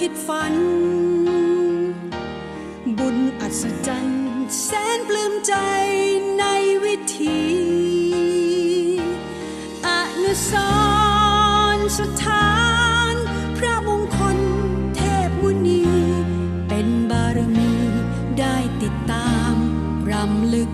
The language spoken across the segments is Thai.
คิดฝัน บุญอัศจรรย์แสนปลื้มใจในวิถีอนุสรสถาน พระมงคลเทพมุนี เป็นบารมีได้ติดตามรำลึก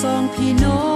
สองพี่น้อง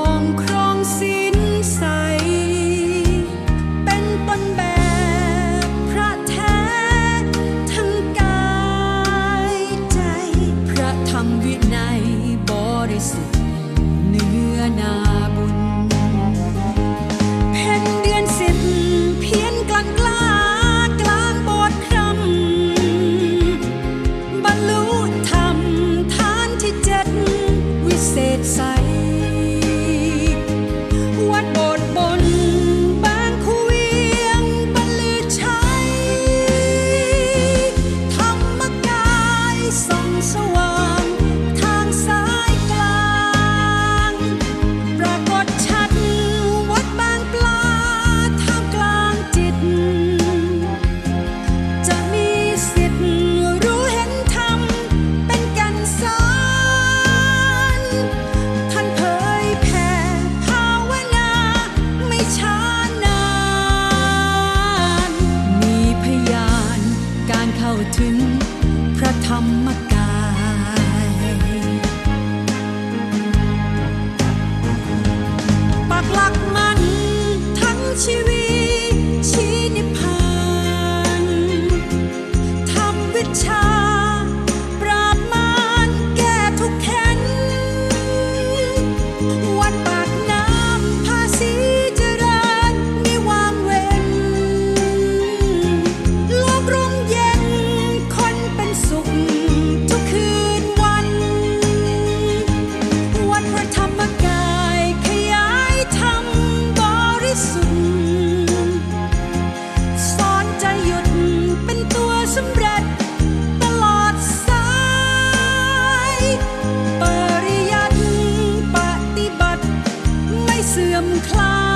คลา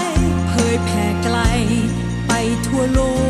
ย เผยแผ่ไกลไปทั่วโลก